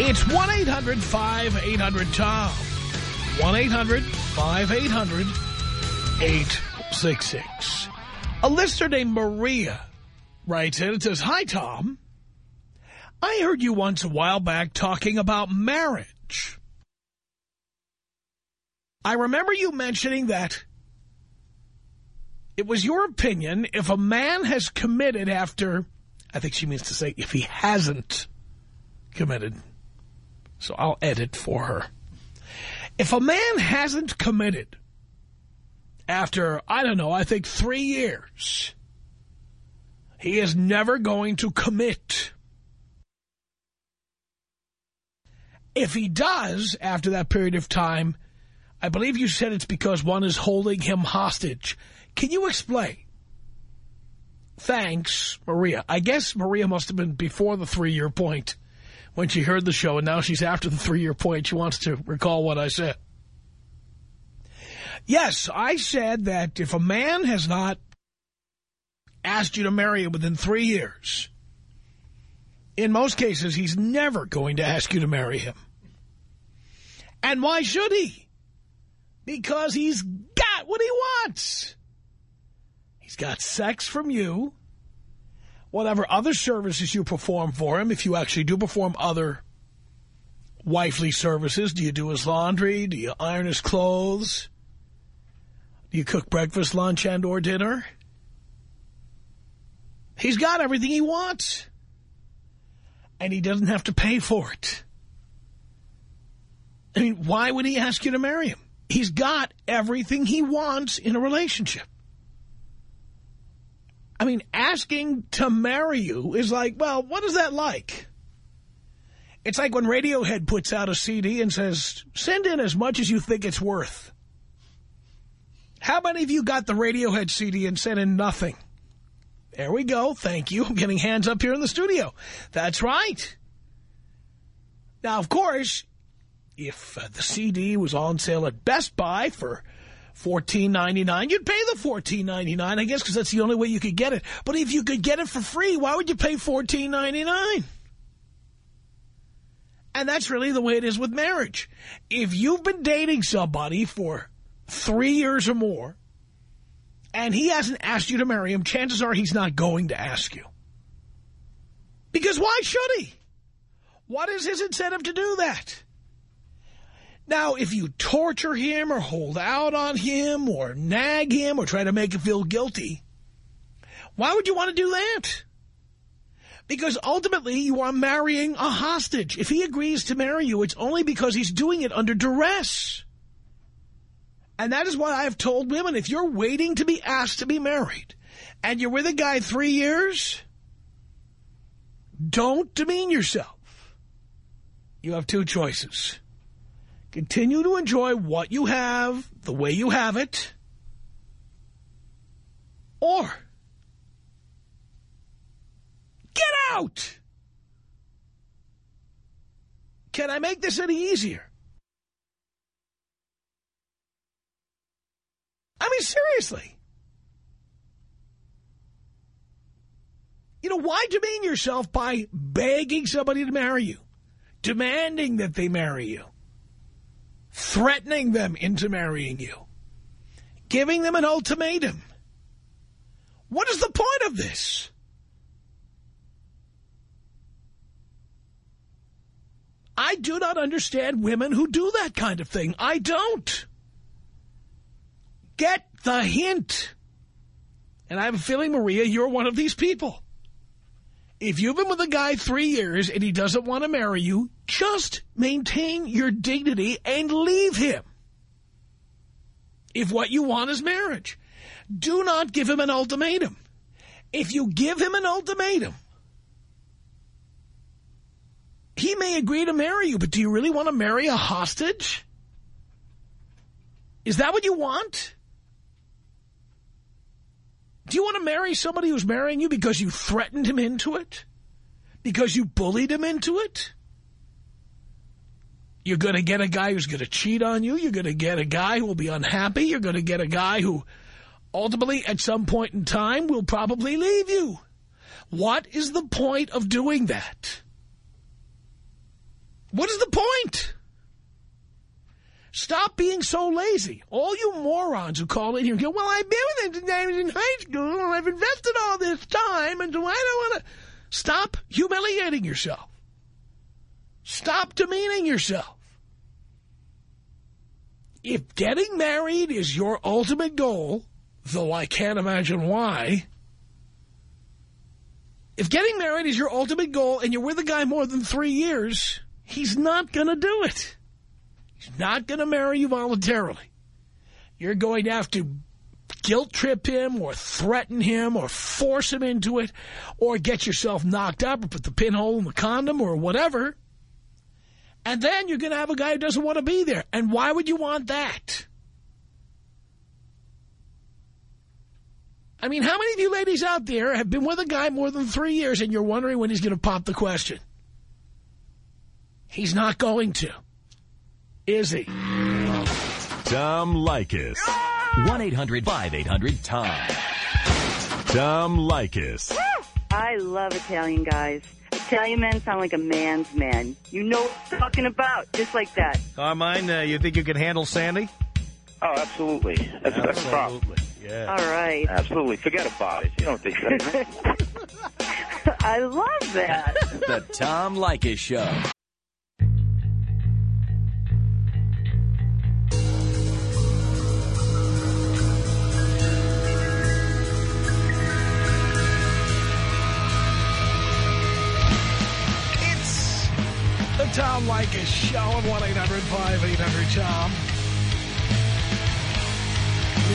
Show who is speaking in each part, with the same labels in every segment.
Speaker 1: It's 1-800-5800-TOM. 1-800-5800-866. A listener named Maria writes in and says, Hi, Tom. I heard you once a while back talking about marriage. I remember you mentioning that it was your opinion if a man has committed after, I think she means to say if he hasn't committed, so I'll edit for her. If a man hasn't committed after, I don't know, I think three years, he is never going to commit. If he does, after that period of time, I believe you said it's because one is holding him hostage. Can you explain? Thanks, Maria. I guess Maria must have been before the three-year point when she heard the show, and now she's after the three-year point. She wants to recall what I said. Yes, I said that if a man has not asked you to marry him within three years, in most cases, he's never going to ask you to marry him. And why should he? Because he's got what he wants. He's got sex from you, whatever other services you perform for him, if you actually do perform other wifely services. Do you do his laundry? Do you iron his clothes? Do you cook breakfast, lunch, and or dinner? He's got everything he wants. And he doesn't have to pay for it. I mean, why would he ask you to marry him? He's got everything he wants in a relationship. I mean, asking to marry you is like, well, what is that like? It's like when Radiohead puts out a CD and says, send in as much as you think it's worth. How many of you got the Radiohead CD and sent in nothing? There we go. Thank you. I'm getting hands up here in the studio. That's right. Now, of course, if uh, the CD was on sale at Best Buy for $14.99, you'd pay the $14.99, I guess, because that's the only way you could get it. But if you could get it for free, why would you pay $14.99? And that's really the way it is with marriage. If you've been dating somebody for three years or more, and he hasn't asked you to marry him, chances are he's not going to ask you. Because why should he? What is his incentive to do that? Now, if you torture him or hold out on him or nag him or try to make him feel guilty, why would you want to do that? Because ultimately you are marrying a hostage. If he agrees to marry you, it's only because he's doing it under duress. And that is why I have told women, if you're waiting to be asked to be married and you're with a guy three years, don't demean yourself. You have two choices. Continue to enjoy what you have, the way you have it, or get out. Can I make this any easier? I mean, seriously. You know, why demean yourself by begging somebody to marry you? Demanding that they marry you? Threatening them into marrying you? Giving them an ultimatum? What is the point of this? I do not understand women who do that kind of thing. I don't. get the hint. And I have a feeling, Maria, you're one of these people. If you've been with a guy three years and he doesn't want to marry you, just maintain your dignity and leave him. If what you want is marriage, do not give him an ultimatum. If you give him an ultimatum, he may agree to marry you, but do you really want to marry a hostage? Is that what you want? Do you want to marry somebody who's marrying you because you threatened him into it? Because you bullied him into it? You're going to get a guy who's going to cheat on you. You're going to get a guy who will be unhappy. You're going to get a guy who ultimately at some point in time will probably leave you. What is the point of doing that? What is the point? Stop being so lazy. All you morons who call in here and go, well, I've been with him since in high school, and I've invested all this time, and so I don't want to... Stop humiliating yourself. Stop demeaning yourself. If getting married is your ultimate goal, though I can't imagine why, if getting married is your ultimate goal and you're with a guy more than three years, he's not going to do it. He's not going to marry you voluntarily. You're going to have to guilt trip him or threaten him or force him into it or get yourself knocked up or put the pinhole in the condom or whatever. And then you're going to have a guy who doesn't want to be there. And why would you want that? I mean, how many of you ladies out there have been with a guy more than three years and you're wondering when he's going to pop the question? He's not going to. Is he?
Speaker 2: Tom Leykis. 1-800-5800-TOM. Tom Leykis.
Speaker 3: I love Italian guys. Italian men sound like a man's man. You know what I'm talking about, just like that.
Speaker 4: Carmine, uh, you think you can handle Sandy?
Speaker 5: Oh, absolutely. That's, that's a problem.
Speaker 4: Yeah.
Speaker 3: All right.
Speaker 5: Absolutely. Forget about it. You don't think that.
Speaker 3: I love that.
Speaker 2: The Tom Leykis Show.
Speaker 1: Tom Leykis Show at 1-800-5800-TOM.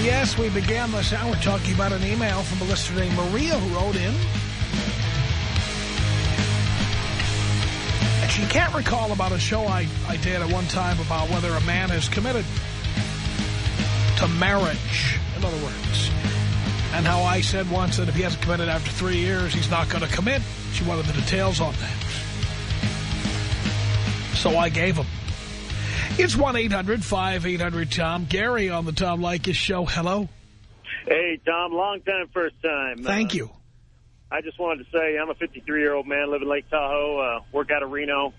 Speaker 1: Yes, we began this hour talking about an email from a listener named Maria who wrote in. And she can't recall about a show I, I did at one time about whether a man is committed to marriage, in other words. And how I said once that if he hasn't committed after three years, he's not going to commit. She wanted the details on that. So I gave them. It's 1-800-5800-TOM. Gary on the Tom Leykis Show. Hello.
Speaker 6: Hey, Tom, long time, first time.
Speaker 1: Thank
Speaker 6: Uh,
Speaker 1: you.
Speaker 6: I just wanted to say I'm a 53-year-old man, living in Lake Tahoe, uh, work out of Reno,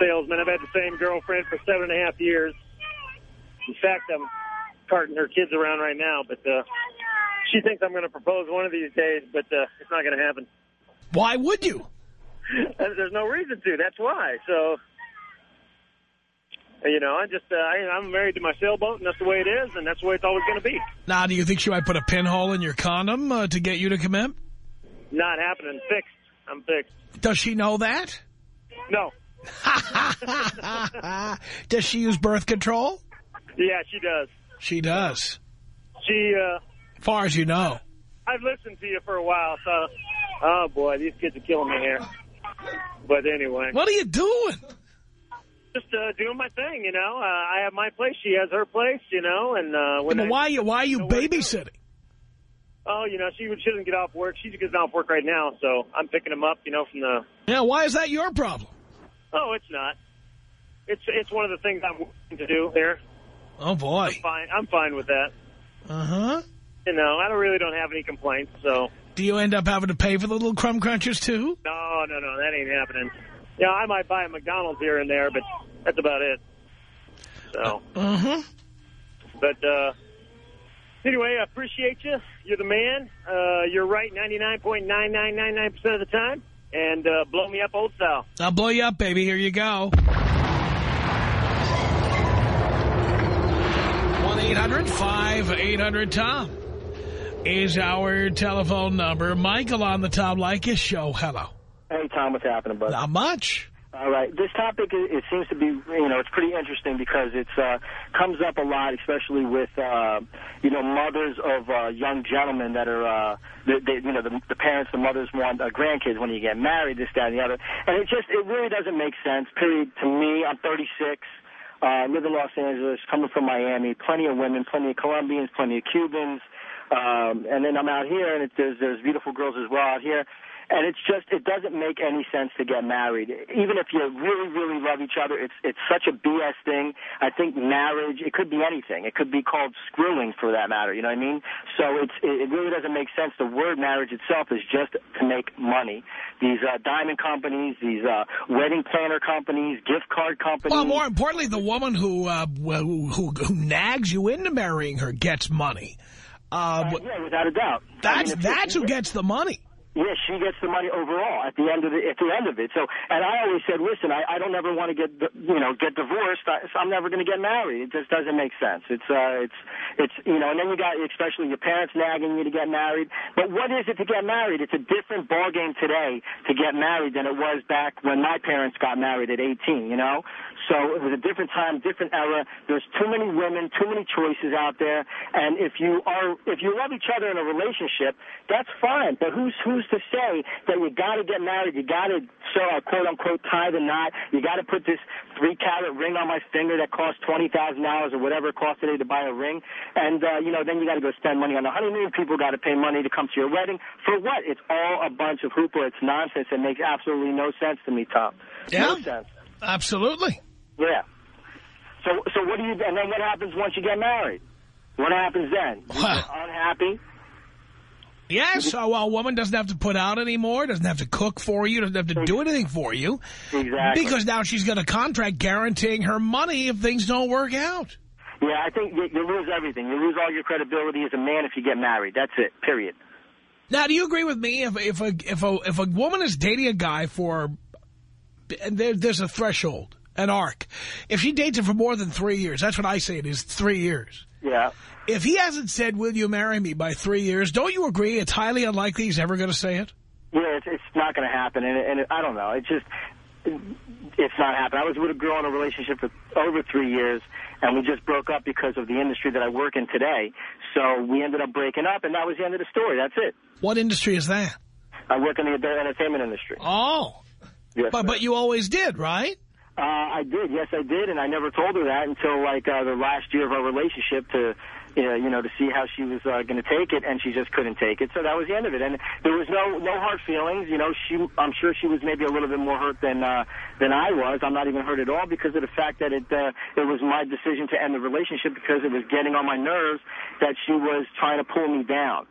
Speaker 6: salesman. I've had the same girlfriend for seven and a half years. In fact, I'm carting her kids around right now, but uh, she thinks I'm going to propose one of these days, but uh, it's not going to happen.
Speaker 1: Why would you?
Speaker 6: There's no reason to. That's why. So, you know, I just uh, I, I'm married to my sailboat, and that's the way it is, and that's the way it's always going to be.
Speaker 1: Now, do you think she might put a pinhole in your condom uh, to get you to commit?
Speaker 6: Not happening. Fixed. I'm fixed.
Speaker 1: Does she know that?
Speaker 6: No.
Speaker 1: Does she use birth control?
Speaker 6: Yeah, she does.
Speaker 1: She does.
Speaker 6: She, uh,
Speaker 1: As far as you know.
Speaker 6: I've listened to you for a while, so, oh boy, these kids are killing me here. But anyway,
Speaker 1: What are you doing?
Speaker 6: Just uh, doing my thing, you know. Uh, I have my place, she has her place, you know, and uh, when I-
Speaker 1: why, are you, why are you
Speaker 6: know where to go.
Speaker 1: babysitting?
Speaker 6: oh, you know, she she doesn't get off work. She's gets off work right now, so I'm picking them up, you know, from the.
Speaker 1: Yeah, why is that your problem?
Speaker 6: Oh, it's not. It's it's one of the things I'm willing to do there.
Speaker 1: Oh, boy.
Speaker 6: Fine, I'm fine with that.
Speaker 1: Uh-huh.
Speaker 6: You know, I don't really don't have any complaints, so
Speaker 1: Do you end up having to pay for the little crumb crunchers, too?
Speaker 6: no, no, no, that ain't happening. Yeah, I might buy a McDonald's here and there, but that's about it. So.
Speaker 1: Uh-huh.
Speaker 6: But uh, anyway, I appreciate you. You're the man. Uh, you're right 99.9999% of the time. And uh, blow me up old style.
Speaker 1: I'll blow you up, baby. Here you go. 1-800-5800-TOM is our telephone number. Michael on the Tom Leykis show. Hello.
Speaker 7: Hey, Tom, what's happening, bud?
Speaker 1: Not much.
Speaker 7: All right. This topic, it, it seems to be, you know, it's pretty interesting because it's uh, comes up a lot, especially with, uh, you know, mothers of uh, young gentlemen that are, uh, they, they, you know, the, the parents, the mothers want uh, grandkids when you get married, this, that, and the other. And it just, it really doesn't make sense, period, to me. I'm 36. Uh, live in Los Angeles, coming from Miami. Plenty of women, plenty of Colombians, plenty of Cubans. Um, and then I'm out here, and it, there's, there's beautiful girls as well out here. And it's just, it doesn't make any sense to get married. Even if you really, really love each other, it's it's such a BS thing. I think marriage, it could be anything. It could be called screwing for that matter, you know what I mean? So it's it really doesn't make sense. The word marriage itself is just to make money. These uh, diamond companies, these uh, wedding planner companies, gift card companies.
Speaker 1: Well, more importantly, the woman who, uh, who, who, who nags you into marrying her gets money. Uh,
Speaker 7: Uh, yeah, without a doubt. I
Speaker 1: that's
Speaker 7: mean,
Speaker 1: that's who gets the money.
Speaker 7: Yeah, she gets the money overall at the end of the at the end of it. So, and I always said, listen, I, I don't ever want to get you know get divorced. I, so I'm never going to get married. It just doesn't make sense. It's uh, it's it's you know, and then you got especially your parents nagging you to get married. But what is it to get married? It's a different ball game today to get married than it was back when my parents got married at 18. You know, so it was a different time, different era. There's too many women, too many choices out there. And if you are, if you love each other in a relationship, that's fine. But who's who's to say that you got to get married? You got to, so uh, quote unquote, tie the knot. You got to put this three carat ring on my finger that costs twenty thousand dollars or whatever it costs today to buy a ring. And uh, you know, then you got to go spend money on the honeymoon. People got to pay money to come to your wedding for what? It's all a bunch of hoopla. It's nonsense. It makes absolutely no sense to me, Tom.
Speaker 1: Yeah.
Speaker 7: No sense.
Speaker 1: Absolutely.
Speaker 7: Yeah. So so what do you and then what happens once you get married? What happens then?
Speaker 1: Wow.
Speaker 7: unhappy?
Speaker 1: Yes, so a woman doesn't have to put out anymore, doesn't have to cook for you, doesn't have to do anything for you.
Speaker 7: Exactly.
Speaker 1: Because now she's got a contract guaranteeing her money if things don't work out.
Speaker 7: Yeah, I think you, you lose everything. You lose all your credibility as a man if you get married. That's it. Period.
Speaker 1: Now, do you agree with me if if a if a if a woman is dating a guy for and there, there's a threshold, an arc. If she dates him for more than three years, that's what I say it is three years.
Speaker 7: Yeah.
Speaker 1: If he hasn't said, "Will you marry me?" by three years, don't you agree? It's highly unlikely he's ever going to say it.
Speaker 7: Yeah, it's, it's not going to happen, and, and it, I don't know. It's just it's not happening. I was with a girl in a relationship for over three years, and we just broke up because of the industry that I work in today. So we ended up breaking up, and that was the end of the story. That's it.
Speaker 1: What industry is that?
Speaker 7: I work in the entertainment industry.
Speaker 1: Oh,
Speaker 7: Yes,
Speaker 1: but
Speaker 7: sir.
Speaker 1: but you always did, right?
Speaker 7: Uh, I did, yes, I did, and I never told her that until like uh, the last year of our relationship to, uh, you know, to see how she was uh, going to take it, and she just couldn't take it. So that was the end of it, and there was no no hard feelings. You know, she, I'm sure she was maybe a little bit more hurt than uh, than I was. I'm not even hurt at all because of the fact that it uh, it was my decision to end the relationship because it was getting on my nerves that she was trying to pull me down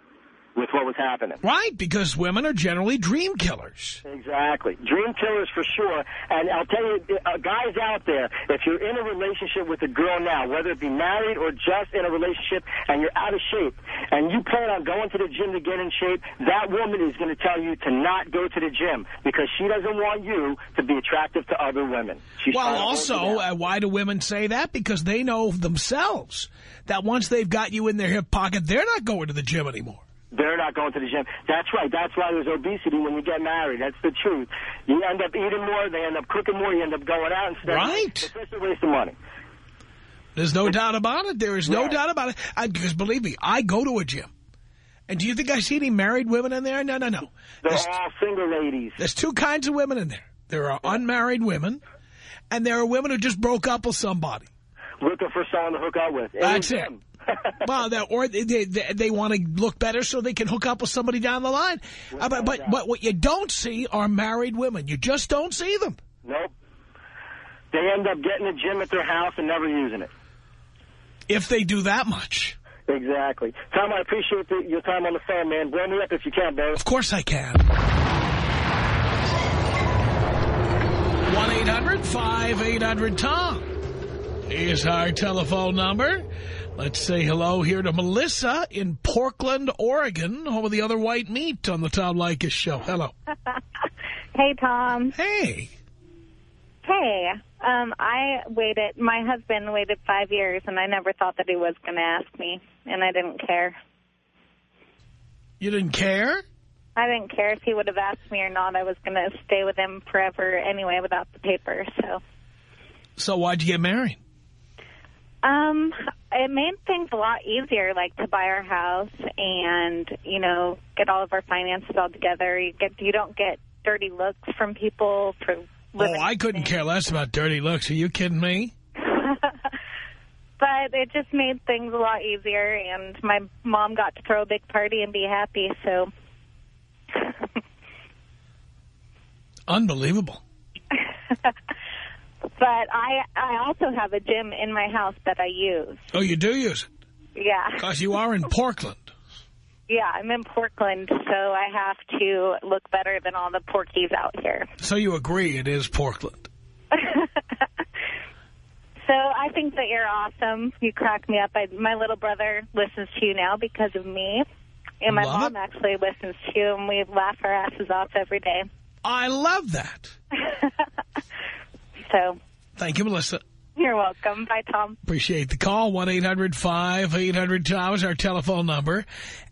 Speaker 7: with what was happening.
Speaker 1: Right, because women are generally dream killers.
Speaker 7: Exactly. Dream killers for sure. And I'll tell you, uh, guys out there, if you're in a relationship with a girl now, whether it be married or just in a relationship, and you're out of shape, and you plan on going to the gym to get in shape, that woman is going to tell you to not go to the gym because she doesn't want you to be attractive to other women. She's
Speaker 1: Well,
Speaker 7: trying to hold
Speaker 1: also, uh, why do women say that? Because they know themselves that once they've got you in their hip pocket, they're not going to the gym anymore.
Speaker 7: They're not going to the gym. That's right. That's why there's obesity when you get married. That's the truth. You end up eating more. They end up cooking more. You end up going out instead.
Speaker 1: Right.
Speaker 7: It's just a waste of money.
Speaker 1: There's no doubt about it. There is no
Speaker 7: Right.
Speaker 1: doubt about it. I, because believe me, I go to a gym. And do you think I see any married women in there? No, no, no.
Speaker 7: They're
Speaker 1: There's,
Speaker 7: all single ladies.
Speaker 1: there's two kinds of women in there. There are unmarried women, and there are women who just broke up with somebody.
Speaker 7: looking for someone to hook up with. It
Speaker 1: That's it. Well, they're- or they, they, they want to look better so they can hook up with somebody down the line. Uh, but, but, but what you don't see are married women. You just don't see them.
Speaker 7: nope. They end up getting a gym at their house and never using it.
Speaker 1: If they do that much.
Speaker 7: Exactly. Tom, I appreciate the, your time on the phone, man. Blow me up if you can, bro.
Speaker 1: Of course I can. 1-800-5800-TOM is our telephone number. Let's say hello here to Melissa in Portland, Oregon, home of the other white meat on the Tom Leykis show. Hello.
Speaker 8: Hey, Tom.
Speaker 1: Hey.
Speaker 8: Hey. Um, I waited, my husband waited five years, and I never thought that he was going to ask me, and I didn't care.
Speaker 1: You didn't care?
Speaker 8: I didn't care if he would have asked me or not. I was going to stay with him forever anyway without the paper, so.
Speaker 1: So why'd you get married?
Speaker 8: Um, it made things a lot easier, like to buy our house and, you know, get all of our finances all together. You get, you don't get dirty looks from people for living.
Speaker 1: Oh, I couldn't care less about dirty looks. Are you kidding me?
Speaker 8: but it just made things a lot easier, and my mom got to throw a big party and be happy, so.
Speaker 1: Unbelievable.
Speaker 8: But I I also have a gym in my house that I use.
Speaker 1: Oh, you do use it?
Speaker 8: Yeah.
Speaker 1: Because you are in Portland.
Speaker 8: Yeah, I'm in Portland, so I have to look better than all the porkies out here.
Speaker 1: So you agree it is Portland.
Speaker 8: So I think that you're awesome. You crack me up. I, my little brother listens to you now because of me. And my
Speaker 1: Love
Speaker 8: mom actually listens to you, and we laugh our asses off every day.
Speaker 1: I love that.
Speaker 8: So
Speaker 1: Thank you, Melissa.
Speaker 8: you're welcome. Bye, Tom.
Speaker 1: Appreciate the call. 1-800-5800-TOM is our telephone number.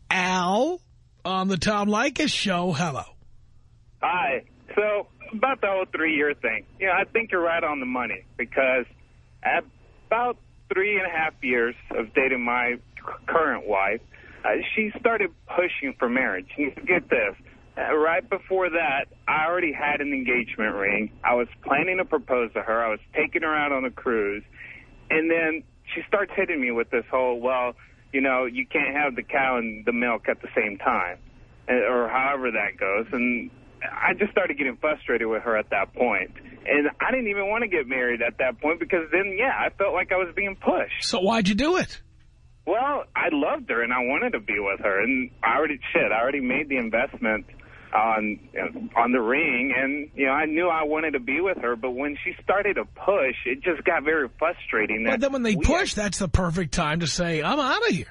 Speaker 1: Al on the Tom Leykis show. Hello.
Speaker 5: Hi. So about the whole three-year thing, you know, I think you're right on the money because at about three and a half years of dating my current wife, uh, she started pushing for marriage. You get this. Uh, right before that, I already had an engagement ring. I was planning to propose to her. I was taking her out on a cruise. And then she starts hitting me with this whole, well, you know, you can't have the cow and the milk at the same time, uh, or however that goes. And I just started getting frustrated with her at that point. And I didn't even want to get married at that point because then, yeah, I felt like I was being pushed.
Speaker 1: So why'd you do it?
Speaker 5: Well, I loved her and I wanted to be with her. And I already, shit, I already made the investment on on the ring and you know I knew I wanted to be with her but when she started to push it just got very frustrating that
Speaker 1: But then when they
Speaker 5: we
Speaker 1: push, that's the perfect time to say, I'm out of here.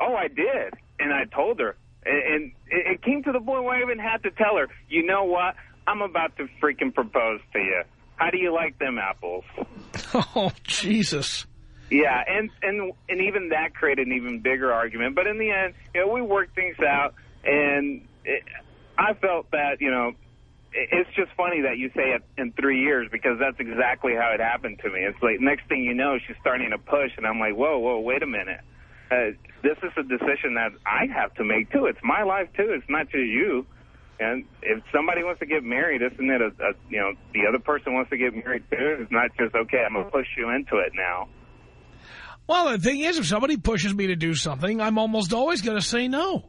Speaker 5: Oh, I did, and I told her, and, it came to the point where I even had to tell her, you know what? I'm about to freaking propose to you. How do you like them apples?
Speaker 1: Oh, Jesus.
Speaker 5: Yeah, and and and even that created an even bigger argument. But in the end, you know, we worked things out, and it, I felt that you know, it's just funny that you say it in three years because that's exactly how it happened to me. It's like next thing you know, she's starting to push, and I'm like, whoa, whoa, wait a minute. Uh, this is a decision that I have to make too. It's my life too. It's not just you. And if somebody wants to get married, isn't it a, a you know the other person wants to get married too? It's not just okay. I'm gonna push you into it now.
Speaker 1: Well, the thing is, if somebody pushes me to do something, I'm almost always going to say no.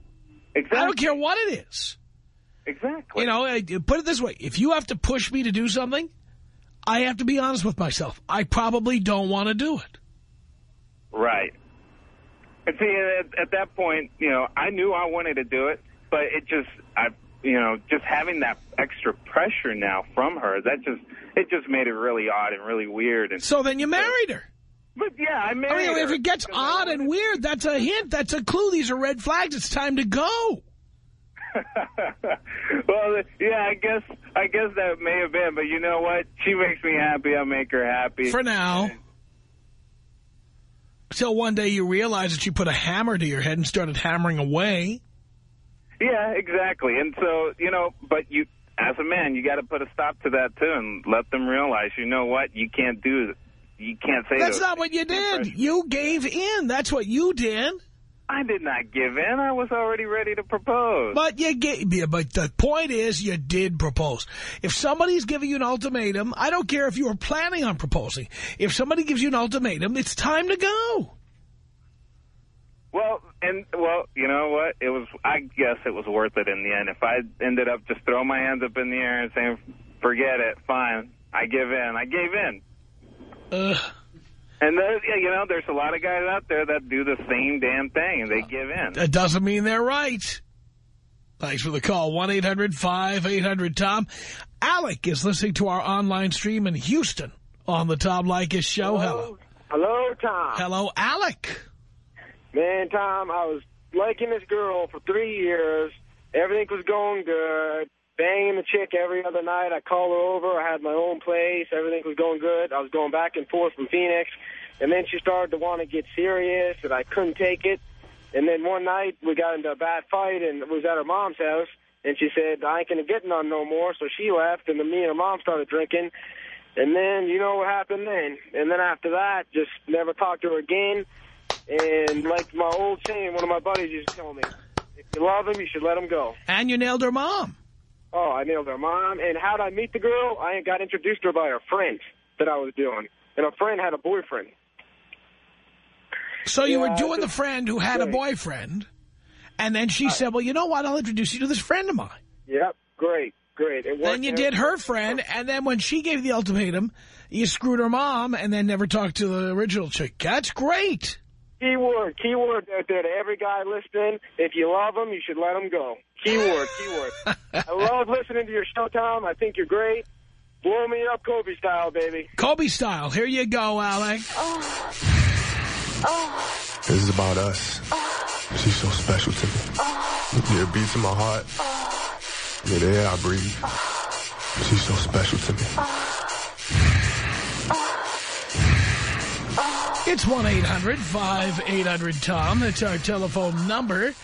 Speaker 5: Exactly.
Speaker 1: I don't care what it is.
Speaker 5: Exactly.
Speaker 1: You know, put it this way. If you have to push me to do something, I have to be honest with myself. I probably don't want to do it.
Speaker 5: Right. And see, at, at that point, you know, I knew I wanted to do it, but it just, I, you know, just having that extra pressure now from her, that just, it just made it really odd and really weird. And
Speaker 1: So then you married her.
Speaker 5: Yeah, I
Speaker 1: I mean, if it gets odd and weird, that's a hint. That's a clue. These are red flags. It's time to go.
Speaker 5: well, yeah, I guess, I guess that may have been, but you know what? She makes me happy. I make her happy.
Speaker 1: For now. Till one day you realize that you put a hammer to your head and started hammering away.
Speaker 5: Yeah, exactly. And so, you know, but you, as a man, you got to put a stop to that too, and let them realize, you know what, you can't do, you can't say.
Speaker 1: That's not what you did. You gave in. That's what you did.
Speaker 5: I did not give in. I was already ready to propose.
Speaker 1: But you gave. yeah, But the point is, you did propose. If somebody's giving you an ultimatum, I don't care if you were planning on proposing. If somebody gives you an ultimatum, it's time to go.
Speaker 5: Well, and well, you know what? It was. I guess it was worth it in the end. If I ended up just throwing my hands up in the air and saying, "Forget it, fine, I give in," I gave in.
Speaker 1: Ugh.
Speaker 5: And there's, yeah, you know, there's a lot of guys out there that do the same damn thing, and they give in.
Speaker 1: That doesn't mean they're right. Thanks for the call. 1-800-5800-TOM. Alec is listening to our online stream in Houston on the Tom Leykis show. Hello.
Speaker 9: Hello, Tom.
Speaker 1: Hello, Alec.
Speaker 9: Man, Tom, I was liking this girl for three years. Everything was going good. Banging the chick every other night. I called her over. I had my own place. Everything was going good. I was going back and forth from Phoenix. And then she started to want to get serious, and I couldn't take it. And then one night, we got into a bad fight, and it was at her mom's house. And she said, I ain't going to get none no more. So she left, and then me and her mom started drinking. And then, you know what happened then. And then after that, just never talked to her again. And like my old saying, one of my buddies used to tell me, if you love him, you should let him go.
Speaker 1: And you nailed her mom.
Speaker 9: Oh, I nailed her mom. And how'd I meet the girl? I got introduced to her by her friend that I was doing. And her friend had a boyfriend.
Speaker 1: So you
Speaker 9: Yeah,
Speaker 1: were doing the friend who had a boyfriend, and then she uh, said, well, you know what, I'll introduce you to this friend of mine.
Speaker 9: Yep, great, great. It
Speaker 1: Then you
Speaker 9: out.
Speaker 1: did her friend, and then when she gave the ultimatum, you screwed her mom and then never talked to the original chick. That's great.
Speaker 9: Keyword, keyword out there to every guy listening. If you love them, you should let them go. Keyword, keyword. I love listening to your show, Tom. I think you're great. Blow me up Kobe style, baby.
Speaker 1: Kobe style. Here you go, Alec. Oh. Oh.
Speaker 10: This is about us. Oh. She's so special to me. Yeah, it beats in my heart. Yeah, the air I breathe. She's so special to me.
Speaker 1: It's 1-800-5800-TOM. That's our telephone number.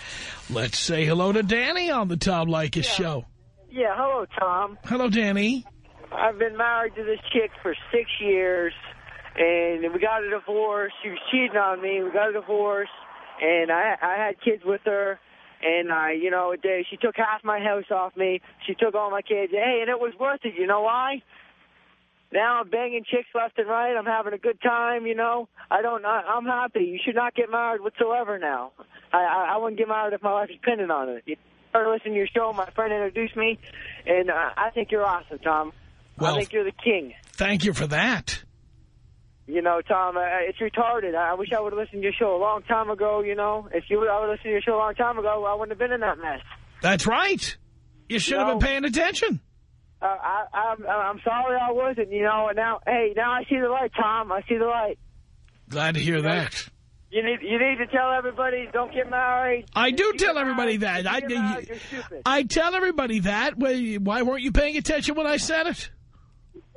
Speaker 1: Let's say hello to Danny on the Tom Leykis show.
Speaker 11: Yeah, hello, Tom.
Speaker 1: Hello, Danny.
Speaker 11: I've been married to this chick for six years, and we got a divorce. She was cheating on me. We got a divorce, and I I had kids with her, and I, you know, she took half my house off me. She took all my kids. Hey, and it was worth it. You know why? Now I'm banging chicks left and right. I'm having a good time, you know. I don't. I, I'm happy. You should not get married whatsoever now. I, I I wouldn't get married if my life depended on it. You started listening to your show. My friend introduced me, and uh, I think you're awesome, Tom.
Speaker 1: Well-
Speaker 11: I think you're the king.
Speaker 1: Thank you for that.
Speaker 11: You know, Tom, uh, it's retarded. I wish I would have listened to your show a long time ago, you know. If you would I would have listened to your show a long time ago, I wouldn't have been in that mess.
Speaker 1: That's right. You should have
Speaker 11: No.
Speaker 1: been paying attention.
Speaker 11: Uh, I, I'm, I'm sorry I wasn't, you know. And now, hey, now I see the light, Tom. I see the light.
Speaker 1: Glad to hear that.
Speaker 11: You need, you need to tell everybody, don't get married.
Speaker 1: I do tell everybody
Speaker 11: married-
Speaker 1: that. I,
Speaker 11: if you get married.
Speaker 1: I tell everybody that. Why why weren't you paying attention when I said it?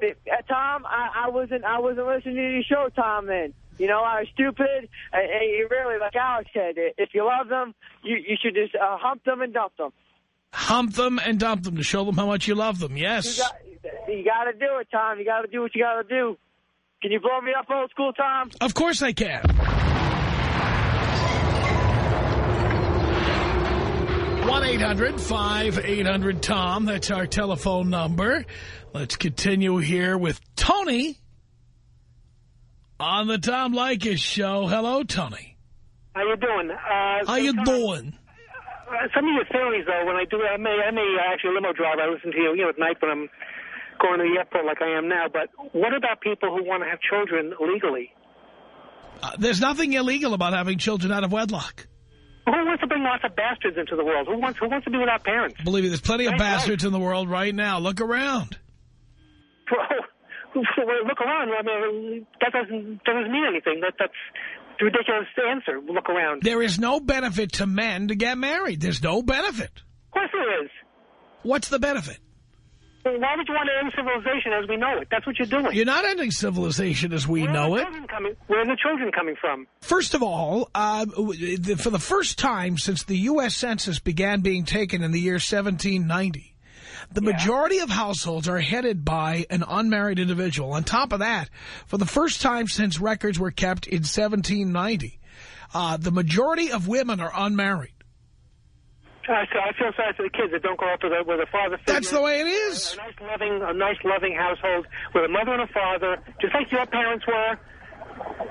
Speaker 11: Uh, Tom, I, I wasn't, I wasn't listening to your show, Tom. Then, you know, I was stupid. And, and really, like Alex said, if you love them, you, you should just uh, hump them and dump them.
Speaker 1: Hump them and dump them to show them how much you love them. Yes.
Speaker 11: you got to do it, Tom. You got to do what you got to do. Can you blow me up, old school, Tom?
Speaker 1: Of course I can. 1-800-5800-TOM. That's our telephone number. Let's continue here with Tony on the Tom Leykis show. Hello, Tony.
Speaker 12: How you doing? Uh,
Speaker 1: How you
Speaker 12: Tom,
Speaker 1: doing?
Speaker 12: Uh, Some of your theories, though, when I do, I may, I may actually limo drive. I listen to you, you know, at night when I'm going to the airport like I am now. But what about people who want to have children legally?
Speaker 1: Uh, there's nothing illegal about having children out of wedlock.
Speaker 12: Who wants to bring lots of bastards into the world? Who wants, who wants to be without parents?
Speaker 1: Believe me, there's plenty of bastards in the world right now. Look around.
Speaker 12: Well, look around. I mean, that doesn't that doesn't mean anything. That that's a ridiculous answer. Look around.
Speaker 1: There is no benefit to men to get married. There's no benefit.
Speaker 12: Of course there is.
Speaker 1: What's the benefit?
Speaker 12: Well, Why would you want to end civilization as we know it? That's what you're doing.
Speaker 1: You're not ending civilization as we
Speaker 12: Where
Speaker 1: know it.
Speaker 12: Coming, where are the children coming from?
Speaker 1: First of all, uh, for the first time since the U.S. Census began being taken in the year 1790, the majority of households are headed by an unmarried individual. On top of that, for the first time since records were kept in 1790, uh, the majority of women are unmarried.
Speaker 12: I feel, I feel sorry for the kids that don't grow up with a, with a father figure.
Speaker 1: That's the way it is.
Speaker 12: A nice loving, a nice loving household with a mother and a father, just like your parents were.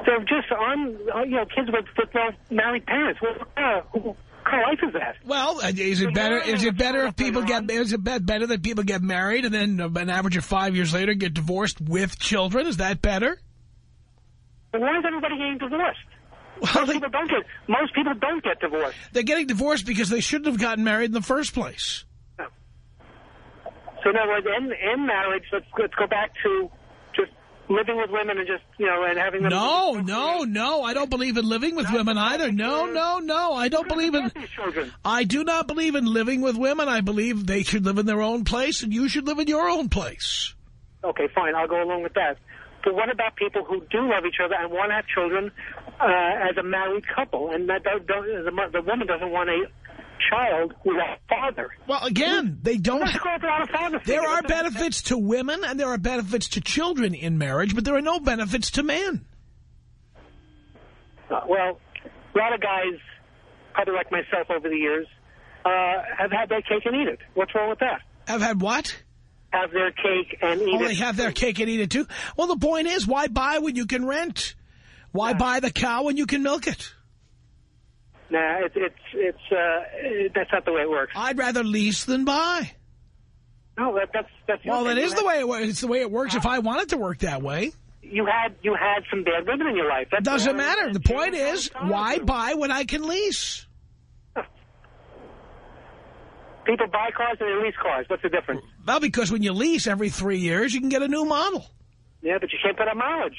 Speaker 12: They're just on, uh, you know, kids with, with no married parents. What uh, kind of life is that?
Speaker 1: Well, uh, is it better? Is it better if people get? Is it better that people get married and then uh, an average of five years later get divorced with children? Is that better?
Speaker 12: Why is everybody getting divorced?
Speaker 1: Well,
Speaker 12: most
Speaker 1: they,
Speaker 12: people don't get. Most people don't get divorced.
Speaker 1: they're getting divorced because they shouldn't have gotten married in the first place.
Speaker 12: So in other words, in, in marriage, let's let's go back to living with women and just, you know, and having them...
Speaker 1: No, no, no. I don't believe in living with women either. No, no, no. I don't believe in...
Speaker 12: children.
Speaker 1: I do not believe in living with women. I believe they should live in their own place and you should live in your own place.
Speaker 12: Okay, fine. I'll go along with that. But what about people who do love each other and want to have children uh, as a married couple, and that the, the woman doesn't want a child without a father?
Speaker 1: Well, again, they don't...
Speaker 12: Let's without a father.
Speaker 1: There are benefits to women and there are benefits to children in marriage, but there are no benefits to men.
Speaker 12: Uh, well, a lot of guys, probably like myself over the years, uh, have had their cake and eat it. What's wrong with that?
Speaker 1: Have had what?
Speaker 12: Have their cake and eat
Speaker 1: Oh,
Speaker 12: it.
Speaker 1: they have their cake and eat it too? Well, the point is, why buy when you can rent? Why buy the cow when you can milk it?
Speaker 12: Nah, it's it's it's uh, that's not the way it works.
Speaker 1: I'd rather lease than buy.
Speaker 12: No, that, that's that's.
Speaker 1: Well, that is the way it works. It's the way it works if I want it to work that way.
Speaker 12: You had you had some bad women in your life. That
Speaker 1: Doesn't matter. The point is, why buy when I can lease?
Speaker 12: People buy cars and they lease cars. What's the difference?
Speaker 1: Well, because when you lease every three years, you can get a new model.
Speaker 12: Yeah, but you can't put on mileage.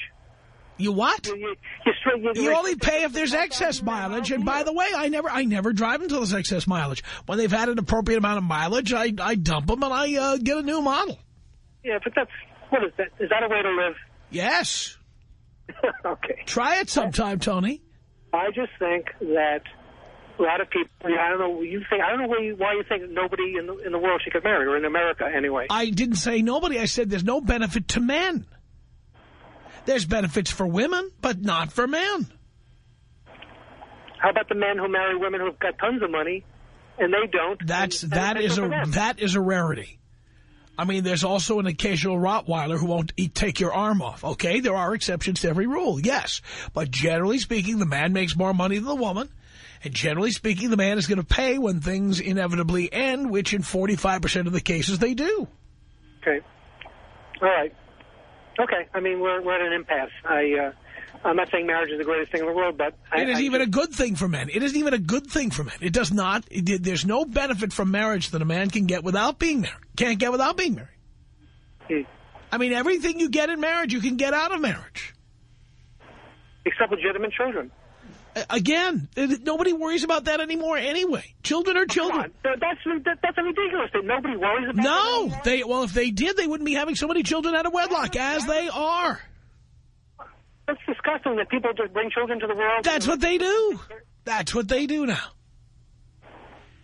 Speaker 1: You what?
Speaker 12: You, you, you, straight, you,
Speaker 1: You only pay if there's excess mileage. And by the way, I never I never drive until there's excess mileage. When they've had an appropriate amount of mileage, I, I dump them and I uh, get a new model.
Speaker 12: Yeah, but that's what is that? Is that a way to live?
Speaker 1: Yes.
Speaker 12: okay.
Speaker 1: Try it sometime, Tony.
Speaker 12: I just think that a lot of people. I don't know. You think I don't know why you, why you think nobody in the in the world should get married, or in America anyway.
Speaker 1: I didn't say nobody. I said there's no benefit to men. There's benefits for women, but not for men.
Speaker 12: How about the men who marry women who've got tons of money, and they don't?
Speaker 1: That's
Speaker 12: and,
Speaker 1: that
Speaker 12: and
Speaker 1: is a that is a rarity. I mean, there's also an occasional Rottweiler who won't eat, take your arm off. Okay, there are exceptions to every rule, yes. But generally speaking, the man makes more money than the woman. And generally speaking, the man is going to pay when things inevitably end, which in 45% of the cases they do.
Speaker 12: Okay. All right. Okay. I mean, we're we're at an impasse. I uh, I'm not saying marriage is the greatest thing in the world, but I,
Speaker 1: It is
Speaker 12: I
Speaker 1: even a good thing for men. It isn't even a good thing for men. It does not. It, there's no benefit from marriage that a man can get without being married. Can't get without being married.
Speaker 12: Hmm.
Speaker 1: I mean, everything you get in marriage, you can get out of marriage.
Speaker 12: except legitimate children.
Speaker 1: Again, nobody worries about that anymore anyway. Children are children.
Speaker 12: That- That's that, that's a ridiculous thing. Nobody worries about.
Speaker 1: No,
Speaker 12: that.
Speaker 1: they well, if they did, they wouldn't be having so many children out of wedlock, as they are.
Speaker 12: That's disgusting that people just bring children to the world.
Speaker 1: That's what they do. That's what they do now.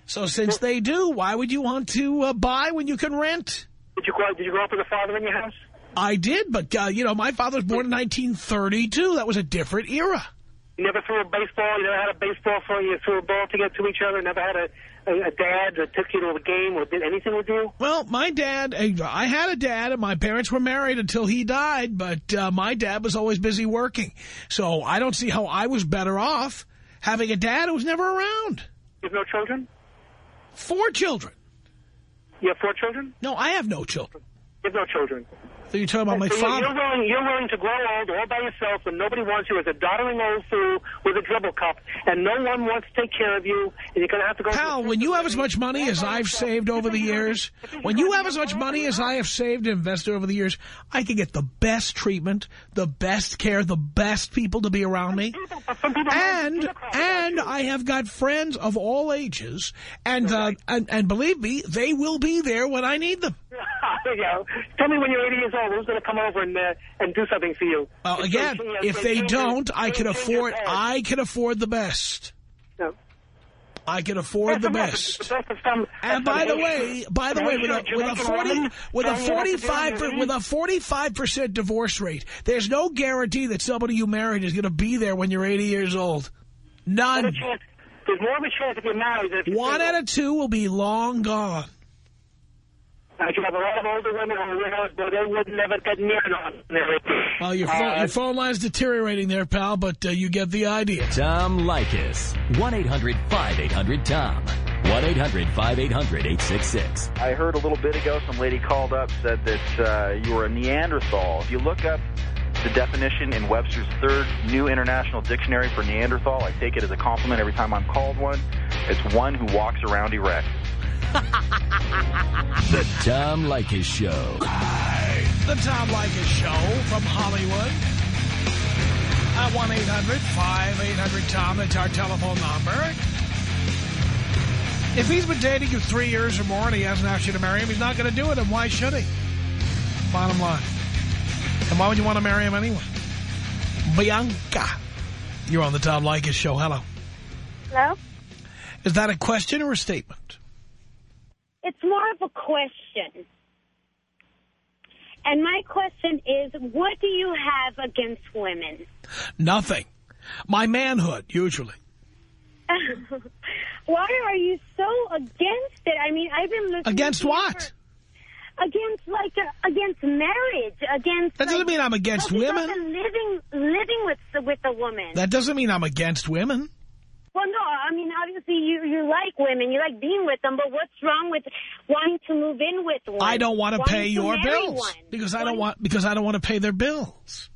Speaker 1: So since they do, why would you want to uh, buy when you can rent?
Speaker 12: Did you grow? Did you grow up with a father in your house?
Speaker 1: I did, but, uh, you know, my father was born in 1932. That was a different era.
Speaker 12: You never threw a baseball. You never had a baseball for you. Threw a ball to get to each other. Never had a, a, a dad that took you to a game or did anything with you.
Speaker 1: Well, my dad, I had a dad, and my parents were married until he died, but uh, my dad was always busy working. So I don't see how I was better off having a dad who was never around.
Speaker 12: You have no children.
Speaker 1: Four children.
Speaker 12: You have four children.
Speaker 1: No, I have no children.
Speaker 12: You have no children.
Speaker 1: So you're talking about my
Speaker 12: So
Speaker 1: father.
Speaker 12: You're willing, you're willing to grow old all by yourself when nobody wants you as a doddering old fool with a dribble cup, and no one wants to take care of you, and you're going to have to go...
Speaker 1: Pal, when you have as much money as I've saved over the years, when you have as much money as I have saved and invested over the years, I can get the best treatment, the best care, the best people to be around me. And, and I have got friends of all ages, and, uh, and, and believe me, they will be there when I need them.
Speaker 12: you know, tell me when you're 80 years old, who's going to come over and uh, and do something for you?
Speaker 1: Well,
Speaker 12: It's
Speaker 1: again, if they don't, I can afford. I can afford the best.
Speaker 12: No.
Speaker 1: I can afford the best. And by the way, by the way, with a, with a forty, with a forty five with a forty five percent divorce rate, there's no guarantee that somebody you married is going to be there when you're 80 years old. None.
Speaker 12: There's more of a chance if you're married than if you're
Speaker 1: One out of two will be long gone.
Speaker 12: I could have a lot of older women who are widows, but they would never get near on.
Speaker 1: Well, your phone, your phone line's deteriorating there, pal, but uh, you get the idea.
Speaker 2: Tom Leykis. 1-800-5800-TOM. 1-800-5800-866.
Speaker 13: I heard a little bit ago some lady called up said that uh, you were a Neanderthal. If you look up the definition in Webster's third new international dictionary for Neanderthal, I take it as a compliment every time I'm called one. It's one who walks around erect.
Speaker 2: The Tom Leykis Show.
Speaker 1: The Tom Leykis Show from Hollywood. At 1-800-5800-TOM. That's our telephone number. If he's been dating you three years or more and he hasn't asked you to marry him, he's not going to do it, and why should he? Bottom line. And why would you want to marry him anyway? Bianca, you're on the Tom Leykis Show. Hello.
Speaker 14: Hello?
Speaker 1: Is that a question or a statement?
Speaker 14: It's more of a question. And my question is, what do you have against women?
Speaker 1: Nothing. My manhood, usually.
Speaker 14: Why are you so against it? I mean, I've been listening
Speaker 1: Against what?
Speaker 14: for- Against, like, uh, against marriage, against...
Speaker 1: That doesn't
Speaker 14: like,
Speaker 1: mean I'm against women.
Speaker 14: living, living with, with a woman.
Speaker 1: That doesn't mean I'm against women.
Speaker 14: Well, no, I mean, obviously you, you like women, you like being with them, but what's wrong with wanting to move in with one?
Speaker 1: I don't want to pay your bills
Speaker 14: one?
Speaker 1: because I don't want because I don't want to pay their bills.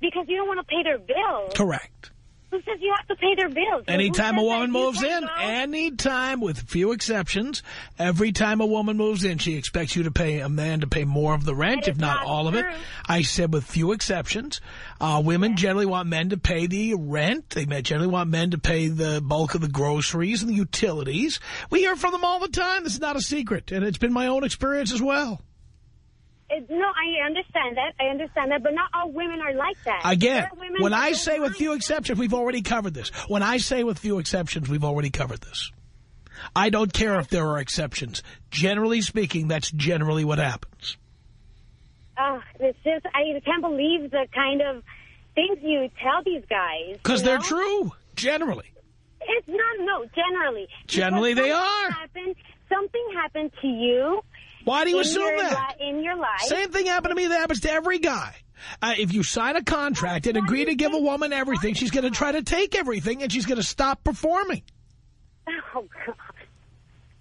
Speaker 14: Because you don't want to pay their bills.
Speaker 1: Correct.
Speaker 14: Who says you have to pay their bills?
Speaker 1: Anytime a woman moves in,
Speaker 14: go-
Speaker 1: anytime with few exceptions, every time a woman moves in, she expects you to pay a man to pay more of the rent,
Speaker 14: That
Speaker 1: if not
Speaker 14: not
Speaker 1: all of it. I said with few exceptions, uh, women generally want men to pay the rent. They generally want men to pay the bulk of the groceries and the utilities. We hear from them all the time. This is not a secret, and it's been my own experience as well.
Speaker 14: It, no, I understand that. I understand that, but not all women are like that.
Speaker 1: Again, when I say with few exceptions, we've already covered this. When I say with few exceptions, we've already covered this. I don't care if there are exceptions. Generally speaking, that's generally what happens.
Speaker 14: Oh, it's just, I can't believe the kind of things you tell these guys.
Speaker 1: Because they're
Speaker 14: know?
Speaker 1: true, generally.
Speaker 14: It's not, no, generally.
Speaker 1: Generally
Speaker 14: Because
Speaker 1: they
Speaker 14: something
Speaker 1: are.
Speaker 14: Happened, something happened to you.
Speaker 1: Why do you
Speaker 14: in
Speaker 1: assume
Speaker 14: your
Speaker 1: that?
Speaker 14: in your life.
Speaker 1: Same thing happened to me that happens to every guy. Uh, if you sign a contract and agree to give a woman everything, she's going to try to take everything and she's going to stop performing.
Speaker 14: Oh, God.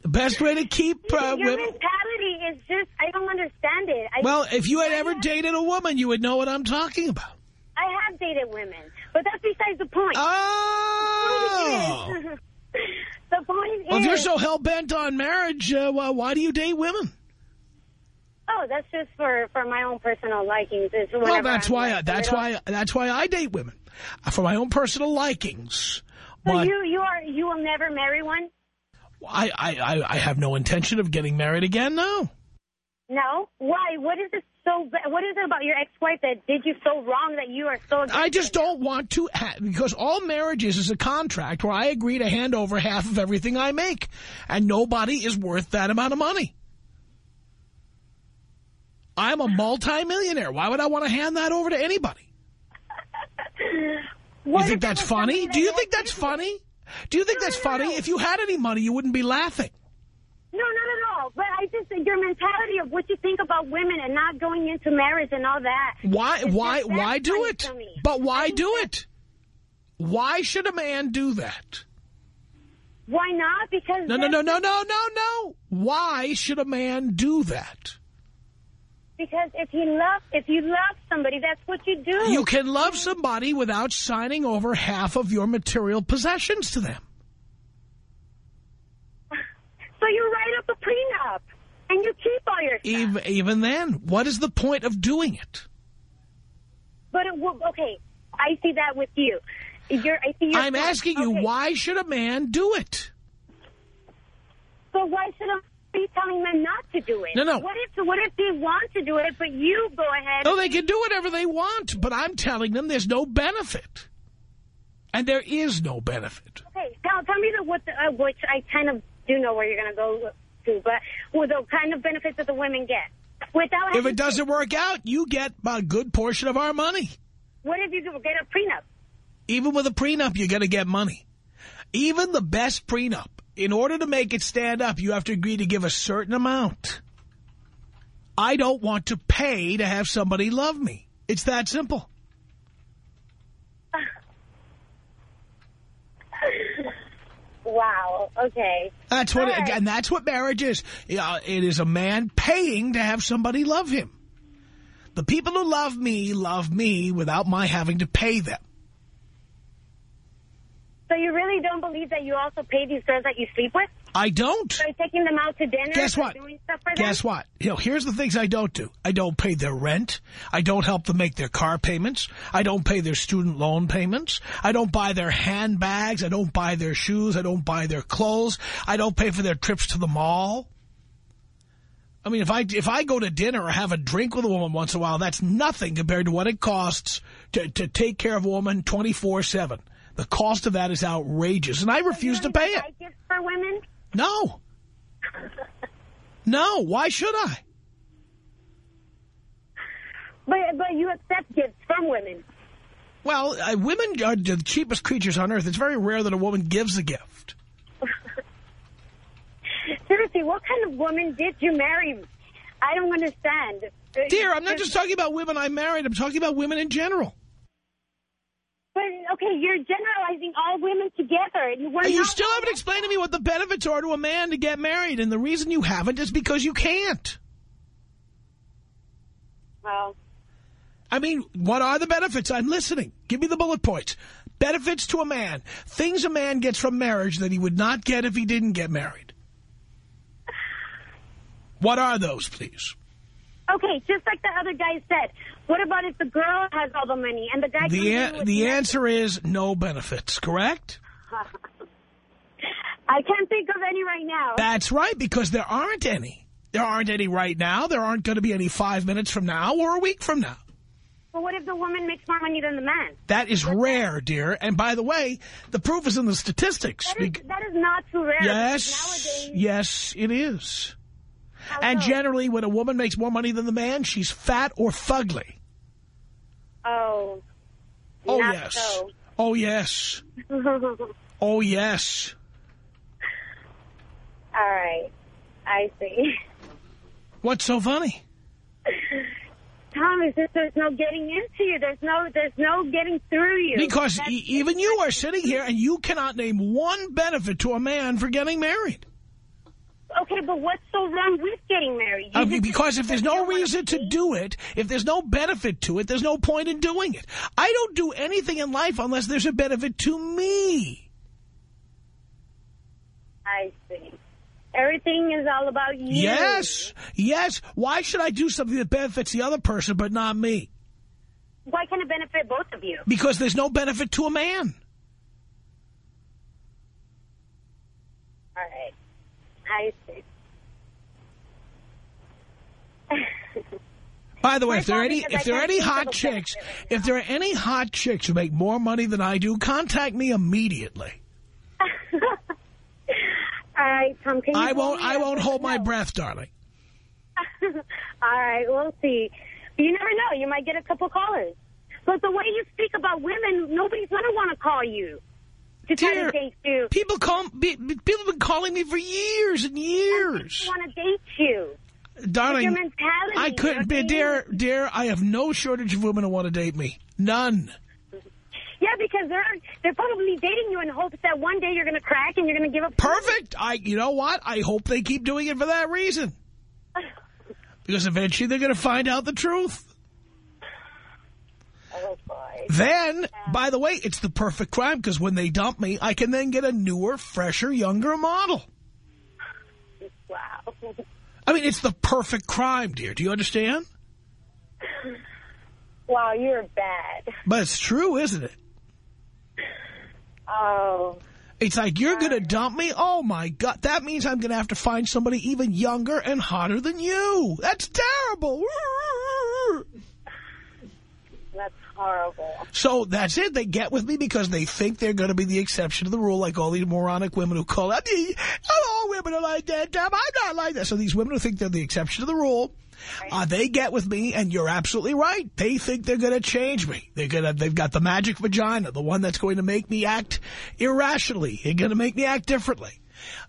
Speaker 1: The best way to keep uh,
Speaker 14: Your
Speaker 1: women...
Speaker 14: mentality is just, I don't understand it. I,
Speaker 1: Well, if you had ever dated a woman, you would know what I'm talking about.
Speaker 14: I have dated women, but that's besides the point.
Speaker 1: Oh!
Speaker 14: The point is, the point
Speaker 1: Well, if
Speaker 14: is
Speaker 1: you're so hell-bent on marriage, uh, well, why do you date women?
Speaker 14: That's just for, for my own personal likings. Is
Speaker 1: Well, that's
Speaker 14: I'm
Speaker 1: why
Speaker 14: like,
Speaker 1: that's
Speaker 14: you know,
Speaker 1: why that's why I date women for my own personal likings.
Speaker 14: So
Speaker 1: But
Speaker 14: you you are you will never marry one?
Speaker 1: I, I I I have no intention of getting married again. No,
Speaker 14: No. Why? What is it so? What is it about your ex-wife that did you so wrong that you are so?
Speaker 1: I just don't want to because all marriage is is a contract where I agree to hand over half of everything I make, and nobody is worth that amount of money. I'm a multimillionaire. Why would I want to hand that over to anybody? You think that's funny? Do you think that's funny? Do you think that's funny? If you had any money, you wouldn't be laughing.
Speaker 14: No, not at all. But I just think your mentality of what you think about women and not going into marriage and all that.
Speaker 1: Why? Why? Why do it? But why do it? Why should a man do that?
Speaker 14: Why not? Because
Speaker 1: No, no, no, no, no, no, no. Why should a man do that?
Speaker 14: Because if you love if you love somebody, that's what you do.
Speaker 1: You can love somebody without signing over half of your material possessions to them.
Speaker 14: So you write up a prenup and you keep all your stuff.
Speaker 1: Even, even then, what is the point of doing it?
Speaker 14: But uh, it will, okay, I see that with you. You're, I see
Speaker 1: I'm asking you,
Speaker 14: Okay,
Speaker 1: why should a man do it?
Speaker 14: So why should I be telling them not to do it?
Speaker 1: No, no.
Speaker 14: What if what if they want to do it, but you go ahead?
Speaker 1: No, they can do whatever they want, but I'm telling them there's no benefit. And there is no benefit.
Speaker 14: Okay, tell, tell me the, what the, uh, which I kind of do know where you're going to go to, but with the kind of benefits that the women get. Without
Speaker 1: If it doesn't work out, you get a good portion of our money.
Speaker 14: What if you get a prenup?
Speaker 1: Even with a prenup, you're going to get money. Even the best prenup, in order to make it stand up, you have to agree to give a certain amount. I don't want to pay to have somebody love me. It's that simple.
Speaker 14: Wow. Okay.
Speaker 1: That's what,
Speaker 14: right.
Speaker 1: again, that's what marriage is. It is a man paying to have somebody love him. The people who love me, love me without my having to pay them.
Speaker 14: So you really don't believe that you also pay these girls that you sleep with?
Speaker 1: I don't.
Speaker 14: By taking them out to dinner?
Speaker 1: Guess what?
Speaker 14: Doing stuff for them?
Speaker 1: Guess what? You know, here's the things I don't do. I don't pay their rent. I don't help them make their car payments. I don't pay their student loan payments. I don't buy their handbags. I don't buy their shoes. I don't buy their clothes. I don't pay for their trips to the mall. I mean, if I if I go to dinner or have a drink with a woman once in a while, that's nothing compared to what it costs to, to take care of a woman 24-7. The cost of that is outrageous, and I refuse to pay it.
Speaker 14: Gifts for women?
Speaker 1: No. No, why should I?
Speaker 14: But but you accept gifts from women.
Speaker 1: Well, uh, women are the cheapest creatures on earth. It's very rare that a woman gives a gift.
Speaker 14: Seriously, what kind of woman did you marry? I don't understand.
Speaker 1: Dear, I'm not just talking about women I married. I'm talking about women in general.
Speaker 14: But, okay, you're generalizing all women together. You,
Speaker 1: And you still haven't explained to me what the benefits are to a man to get married. And the reason you haven't is because you can't.
Speaker 14: Well,
Speaker 1: I mean, what are the benefits? I'm listening. Give me the bullet points. Benefits to a man. Things a man gets from marriage that he would not get if he didn't get married. What are those, please?
Speaker 14: Okay, just like the other guy said. What about if the girl has all the money and the guy
Speaker 1: The,
Speaker 14: with
Speaker 1: the answer is no benefits, correct?
Speaker 14: I can't think of any right now.
Speaker 1: That's right, because there aren't any. There aren't any right now. There aren't going to be any five minutes from now or a week from now.
Speaker 14: But what if the woman makes more money than the man?
Speaker 1: That is rare, dear. And by the way, the proof is in the statistics.
Speaker 14: That is, that is not too rare.
Speaker 1: Yes,
Speaker 14: Nowadays,
Speaker 1: yes, it is.
Speaker 14: How
Speaker 1: And
Speaker 14: so?
Speaker 1: generally, when a woman makes more money than the man, she's fat or fugly.
Speaker 14: oh,
Speaker 1: Oh, yes.
Speaker 14: so.
Speaker 1: Oh, yes. Oh, yes.
Speaker 14: all right, I see.
Speaker 1: What's so funny?
Speaker 14: Just there's no getting into you. There's no there's no getting through you.
Speaker 1: Because
Speaker 14: That's-
Speaker 1: even you are sitting here and you cannot name one benefit to a man for getting married.
Speaker 14: Okay, but what's so wrong with getting married?
Speaker 1: Uh, because if there's no reason to do it, if there's no benefit to it, there's no point in doing it. I don't do anything in life unless there's a benefit to me.
Speaker 14: I see. Everything is all about you.
Speaker 1: Yes, yes. Why should I do something that benefits the other person but not me?
Speaker 14: Why can it benefit both of you?
Speaker 1: Because there's no benefit to a man.
Speaker 14: All right. I see.
Speaker 1: By the way,
Speaker 14: My
Speaker 1: if there are any if there are any hot chicks, if there are any hot chicks who make more money than I do, contact me immediately.
Speaker 14: all right, Tom, can you
Speaker 1: I won't I won't hold my breath, darling.
Speaker 14: all right, we'll see. You never know. You might get a couple callers. But the way you speak about women, nobody's going to want to call you to try
Speaker 1: Dear,
Speaker 14: to date you.
Speaker 1: People call be- people have been calling me for years and years.
Speaker 14: I want to date you.
Speaker 1: Darling, I couldn't be, dear, dear, I have no shortage of women who want to date me. None.
Speaker 14: Yeah, because they're they're probably dating you in hopes that one day you're going to crack and you're going to give up.
Speaker 1: Perfect. I, you know what? I hope they keep doing it for that reason. Because eventually they're going to find out the truth. Then, by the way, it's the perfect crime because when they dump me, I can then get a newer, fresher, younger model.
Speaker 14: Wow.
Speaker 1: I mean, it's the perfect crime, dear. Do you understand?
Speaker 14: Wow, you're bad.
Speaker 1: But it's true, isn't it?
Speaker 14: Oh.
Speaker 1: It's like, you're going to dump me? Oh, my God. That means I'm going to have to find somebody even younger and hotter than you. That's terrible.
Speaker 14: That's horrible.
Speaker 1: So that's it. They get with me because they think they're going to be the exception to the rule, like all these moronic women who call out, "Not all women are like that, Tom. I'm not like that. So these women who think they're the exception to the rule, uh, they get with me, and you're absolutely right. They think they're going to change me. They're gonna, they've got the magic vagina, the one that's going to make me act irrationally. They're going to make me act differently.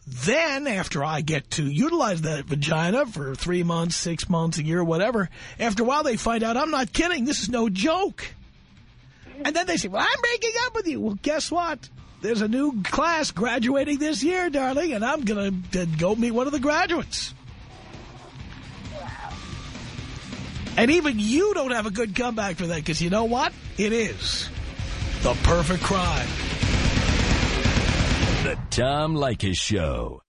Speaker 1: Then, after I get to utilize that vagina for three months, six months, a year, whatever, after a while they find out I'm not kidding. This is no joke. And then they say, well, I'm breaking up with you. Well, guess what? There's a new class graduating this year, darling, and I'm going to uh, go meet one of the graduates. And even you don't have a good comeback for that, because you know what? It is the perfect crime.
Speaker 2: The Tom Leykis Show.